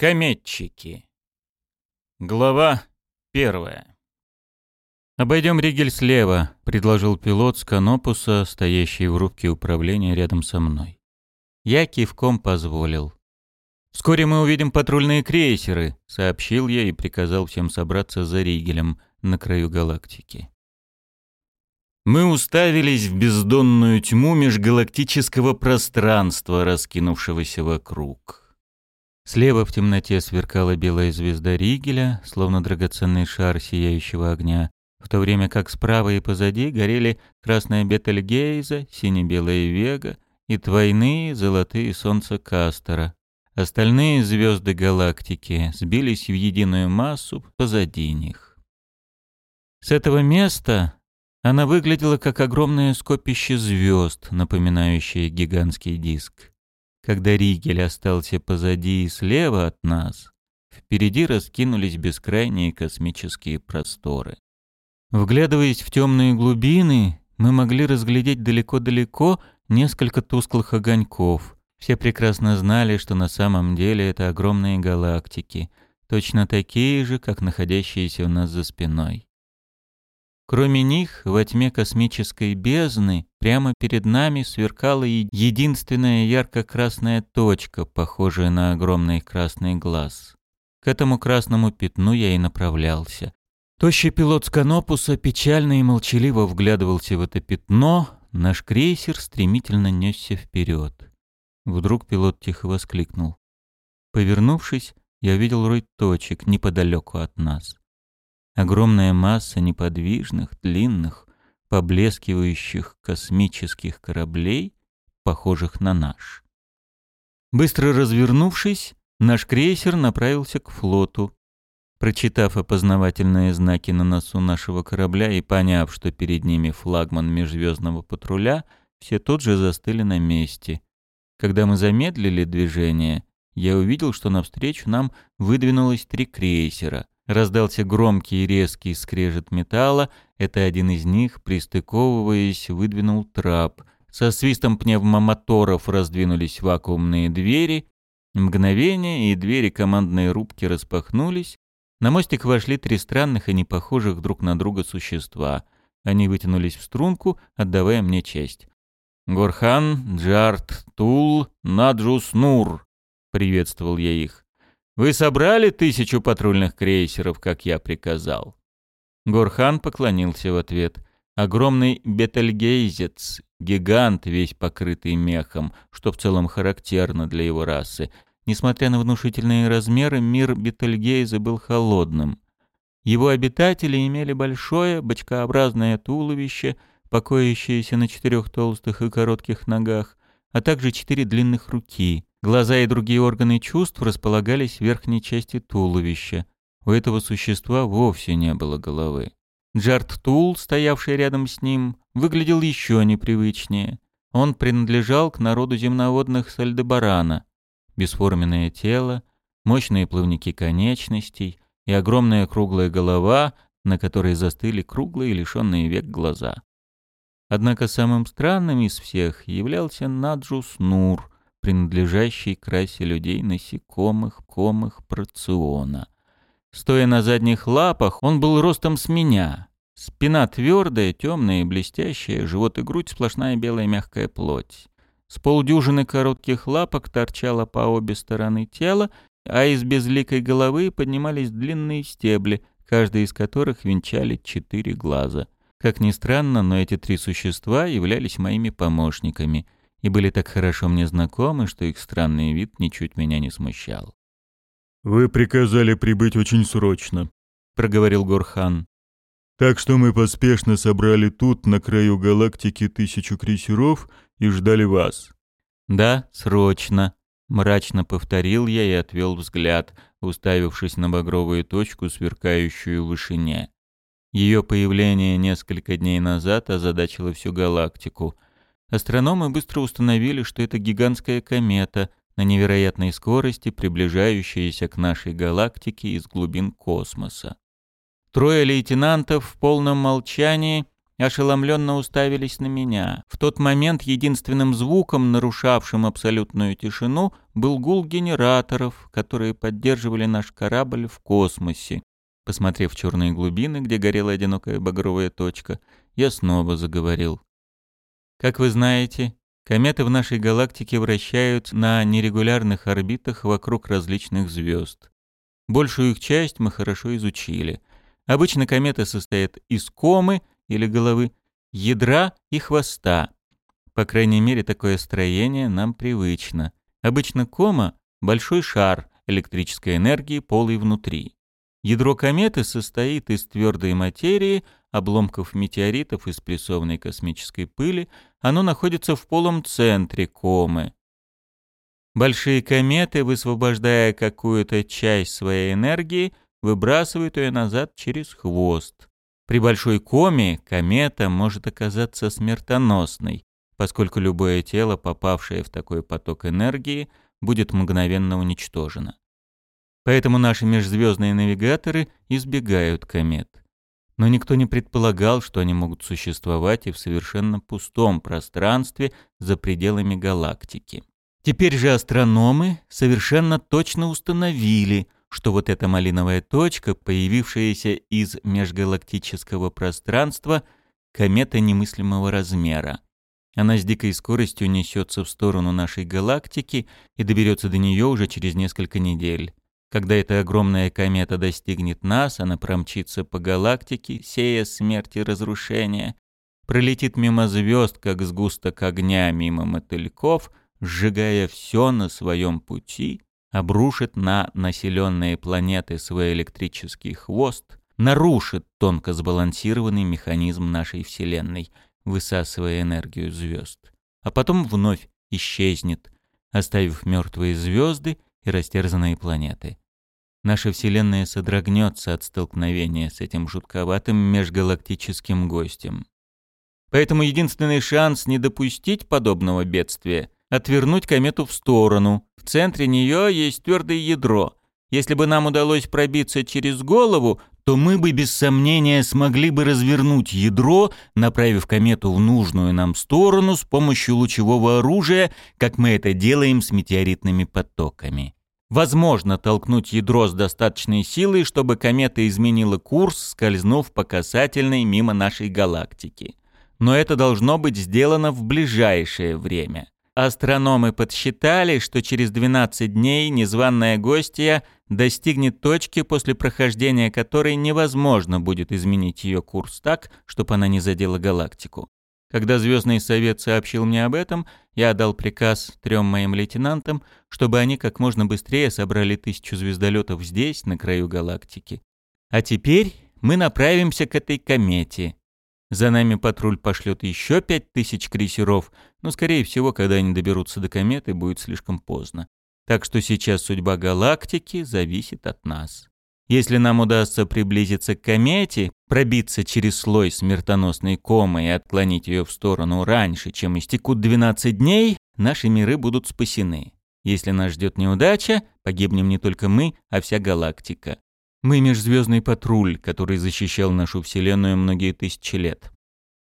Кометчики. Глава первая. «Обойдем Ригель слева», — предложил пилот с канопуса, стоящий в рубке управления рядом со мной. Я кивком позволил. «Вскоре мы увидим патрульные крейсеры», — сообщил я и приказал всем собраться за Ригелем на краю галактики. Мы уставились в бездонную тьму межгалактического пространства, раскинувшегося вокруг. Слева в темноте сверкала белая звезда Ригеля, словно драгоценный шар сияющего огня, в то время как справа и позади горели красная Бетельгейза, сине-белая Вега и двойные золотые солнца Кастера. Остальные звезды галактики сбились в единую массу позади них. С этого места она выглядела как огромное скопище звезд, напоминающее гигантский диск. Когда Ригель остался позади и слева от нас, впереди раскинулись бескрайние космические просторы. Вглядываясь в темные глубины, мы могли разглядеть далеко-далеко несколько тусклых огоньков. Все прекрасно знали, что на самом деле это огромные галактики, точно такие же, как находящиеся у нас за спиной. Кроме них, во тьме космической бездны прямо перед нами сверкала единственная ярко-красная точка, похожая на огромный красный глаз. К этому красному пятну я и направлялся. Тощий пилот Сканопуса печально и молчаливо вглядывался в это пятно, наш крейсер стремительно несся вперед. Вдруг пилот тихо воскликнул. Повернувшись, я увидел рой точек неподалеку от нас. Огромная масса неподвижных, длинных, поблескивающих космических кораблей, похожих на наш. Быстро развернувшись, наш крейсер направился к флоту. Прочитав опознавательные знаки на носу нашего корабля и поняв, что перед ними флагман межзвездного патруля, все тут же застыли на месте. Когда мы замедлили движение, я увидел, что навстречу нам выдвинулось три крейсера — Раздался громкий и резкий скрежет металла. Это один из них, пристыковываясь, выдвинул трап. Со свистом пневмомоторов раздвинулись вакуумные двери. Мгновение, и двери командной рубки распахнулись. На мостик вошли три странных и непохожих друг на друга существа. Они вытянулись в струнку, отдавая мне честь. «Горхан, Джарт, Тул, Наджус, Нур!» — приветствовал я их. Вы собрали тысячу патрульных крейсеров, как я приказал?» Горхан поклонился в ответ. Огромный бетельгейзец, гигант, весь покрытый мехом, что в целом характерно для его расы. Несмотря на внушительные размеры, мир Бетельгейза был холодным. Его обитатели имели большое бочкообразное туловище, покоящееся на четырех толстых и коротких ногах, а также четыре длинных руки — Глаза и другие органы чувств располагались в верхней части туловища. У этого существа вовсе не было головы. Джарт Тул, стоявший рядом с ним, выглядел еще непривычнее. Он принадлежал к народу земноводных Сальдебарана. Бесформенное тело, мощные плавники конечностей и огромная круглая голова, на которой застыли круглые лишенные век глаза. Однако самым странным из всех являлся Наджус Нур — принадлежащий к расе людей насекомых, комых, проциона. Стоя на задних лапах, он был ростом с меня. Спина твердая, темная и блестящая, живот и грудь сплошная белая мягкая плоть. С полдюжины коротких лапок торчало по обе стороны тела, а из безликой головы поднимались длинные стебли, каждый из которых венчали четыре глаза. Как ни странно, но эти три существа являлись моими помощниками — и были так хорошо мне знакомы, что их странный вид ничуть меня не смущал. «Вы приказали прибыть очень срочно», — проговорил Горхан. «Так что мы поспешно собрали тут, на краю галактики, тысячу крейсеров и ждали вас». «Да, срочно», — мрачно повторил я и отвел взгляд, уставившись на багровую точку, сверкающую в вышине. Ее появление несколько дней назад озадачило всю галактику — Астрономы быстро установили, что это гигантская комета на невероятной скорости, приближающаяся к нашей галактике из глубин космоса. Трое лейтенантов в полном молчании ошеломленно уставились на меня. В тот момент единственным звуком, нарушавшим абсолютную тишину, был гул генераторов, которые поддерживали наш корабль в космосе. Посмотрев в черные глубины, где горела одинокая багровая точка, я снова заговорил. Как вы знаете, кометы в нашей галактике вращают на нерегулярных орбитах вокруг различных звезд. Большую их часть мы хорошо изучили. Обычно кометы состоят из комы или головы, ядра и хвоста. По крайней мере, такое строение нам привычно. Обычно кома — большой шар электрической энергии, полый внутри. Ядро кометы состоит из твердой материи, обломков метеоритов и спрессованной космической пыли. Оно находится в полом центре комы. Большие кометы, высвобождая какую-то часть своей энергии, выбрасывают ее назад через хвост. При большой коме комета может оказаться смертоносной, поскольку любое тело, попавшее в такой поток энергии, будет мгновенно уничтожено. Поэтому наши межзвездные навигаторы избегают комет. Но никто не предполагал, что они могут существовать и в совершенно пустом пространстве за пределами галактики. Теперь же астрономы совершенно точно установили, что вот эта малиновая точка, появившаяся из межгалактического пространства, комета немыслимого размера. Она с дикой скоростью несется в сторону нашей галактики и доберется до нее уже через несколько недель. Когда эта огромная комета достигнет нас, она промчится по галактике, сея смерть и разрушение, пролетит мимо звезд, как сгусток огня мимо мотыльков — сжигая все на своем пути, обрушит на населенные планеты свой электрический хвост, нарушит тонко сбалансированный механизм нашей Вселенной, высасывая энергию звезд, а потом вновь исчезнет, оставив мертвые звезды и растерзанные планеты. Наша Вселенная содрогнется от столкновения с этим жутковатым межгалактическим гостем. Поэтому единственный шанс не допустить подобного бедствия отвернуть комету в сторону. В центре нее есть твердое ядро. Если бы нам удалось пробиться через голову, то мы бы без сомнения смогли бы развернуть ядро, направив комету в нужную нам сторону с помощью лучевого оружия, как мы это делаем с метеоритными потоками. Возможно толкнуть ядро с достаточной силой, чтобы комета изменила курс, скользнув по касательной мимо нашей галактики. Но это должно быть сделано в ближайшее время. Астрономы подсчитали, что через 12 дней незваная гостья достигнет точки, после прохождения которой невозможно будет изменить ее курс так, чтобы она не задела галактику. Когда Звездный совет сообщил мне об этом, я дал приказ трем моим лейтенантам, чтобы они как можно быстрее собрали тысячу звездолетов здесь, на краю галактики. А теперь мы направимся к этой комете. За нами патруль пошлет еще пять тысяч крейсеров, но, скорее всего, когда они доберутся до кометы, будет слишком поздно. Так что сейчас судьба галактики зависит от нас. Если нам удастся приблизиться к комете, пробиться через слой смертоносной комы и отклонить ее в сторону раньше, чем истекут 12 дней, наши миры будут спасены. Если нас ждет неудача, погибнем не только мы, а вся галактика. Мы межзвездный патруль, который защищал нашу Вселенную многие тысячи лет.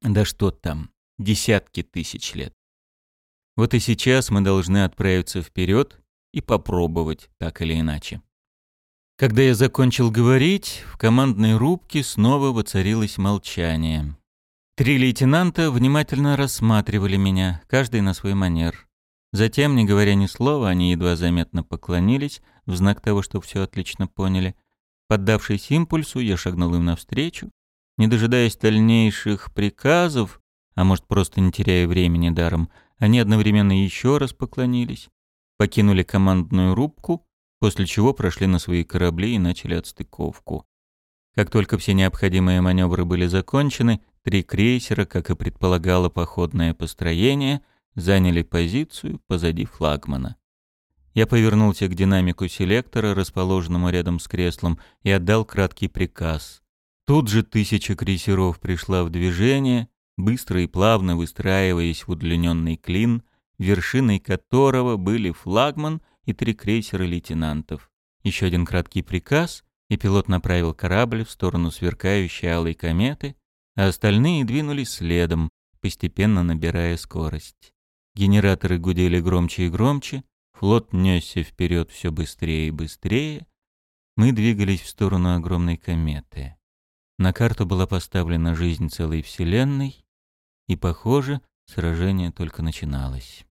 Да что там, десятки тысяч лет. Вот и сейчас мы должны отправиться вперед и попробовать так или иначе. Когда я закончил говорить, в командной рубке снова воцарилось молчание. Три лейтенанта внимательно рассматривали меня, каждый на свой манер. Затем, не говоря ни слова, они едва заметно поклонились в знак того, что все отлично поняли, Поддавшись импульсу, я шагнул им навстречу. Не дожидаясь дальнейших приказов, а может просто не теряя времени даром, они одновременно еще раз поклонились, покинули командную рубку, после чего прошли на свои корабли и начали отстыковку. Как только все необходимые маневры были закончены, три крейсера, как и предполагало походное построение, заняли позицию позади флагмана. Я повернулся к динамику селектора, расположенному рядом с креслом, и отдал краткий приказ. Тут же тысяча крейсеров пришла в движение, быстро и плавно выстраиваясь в удлиненный клин, вершиной которого были флагман и три крейсера лейтенантов. Еще один краткий приказ, и пилот направил корабль в сторону сверкающей алой кометы, а остальные двинулись следом, постепенно набирая скорость. Генераторы гудели громче и громче, флот несся вперед все быстрее и быстрее. Мы двигались в сторону огромной кометы. На карту была поставлена жизнь целой Вселенной, и, похоже, сражение только начиналось.